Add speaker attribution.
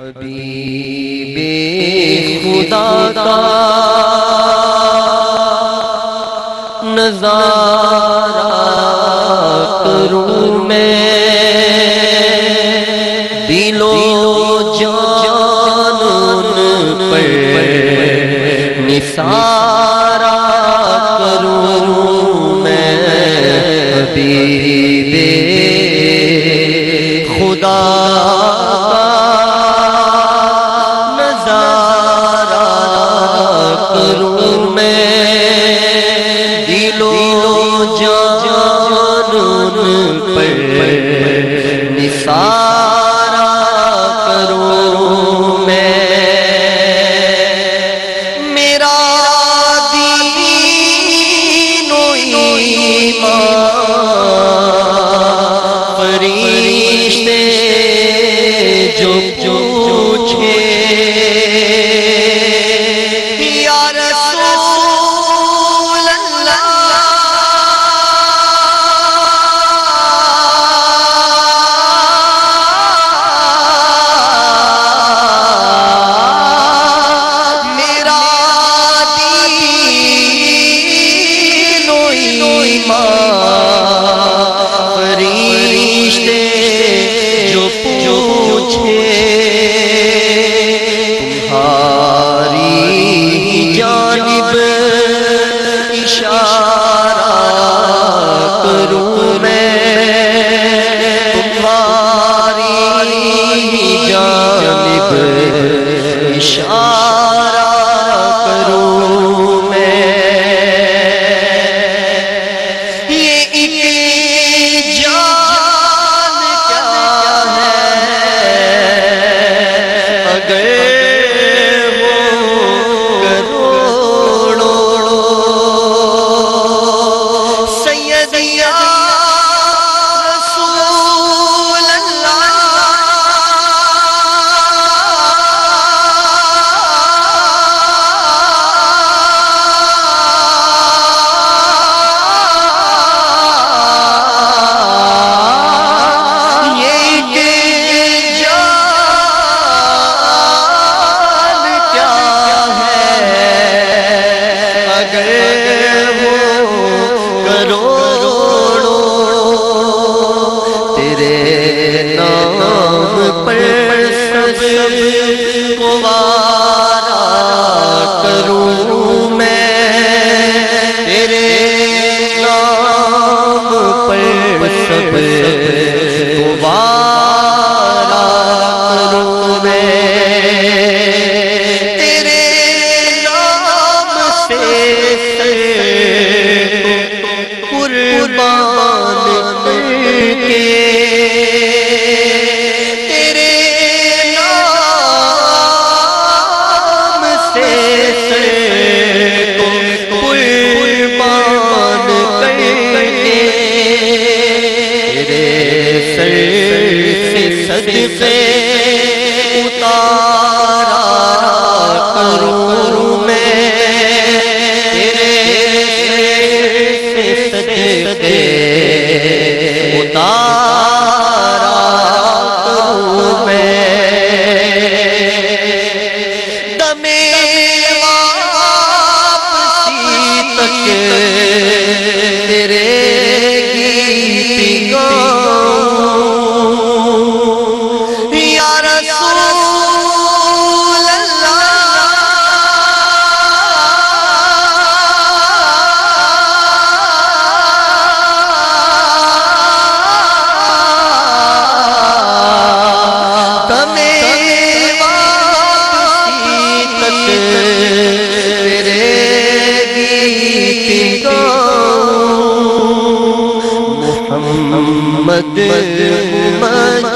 Speaker 1: حبیب خدا کا نظارہ کروں میں۔ دلو جان پر نثارا کروں میں۔ حبیب خدا جان پر نثارا کروں میں۔ میرا دین و ایمان فرشتے جو پوچھے یا رسول تمہاری جانب اشارہ کروں میں تمہاری جانب اشارہ سید سب سر سے صدقے اتارا کروں میں۔ تیرے سر سے صدقے اتارا کروں میں۔ دمے واپسی تک امت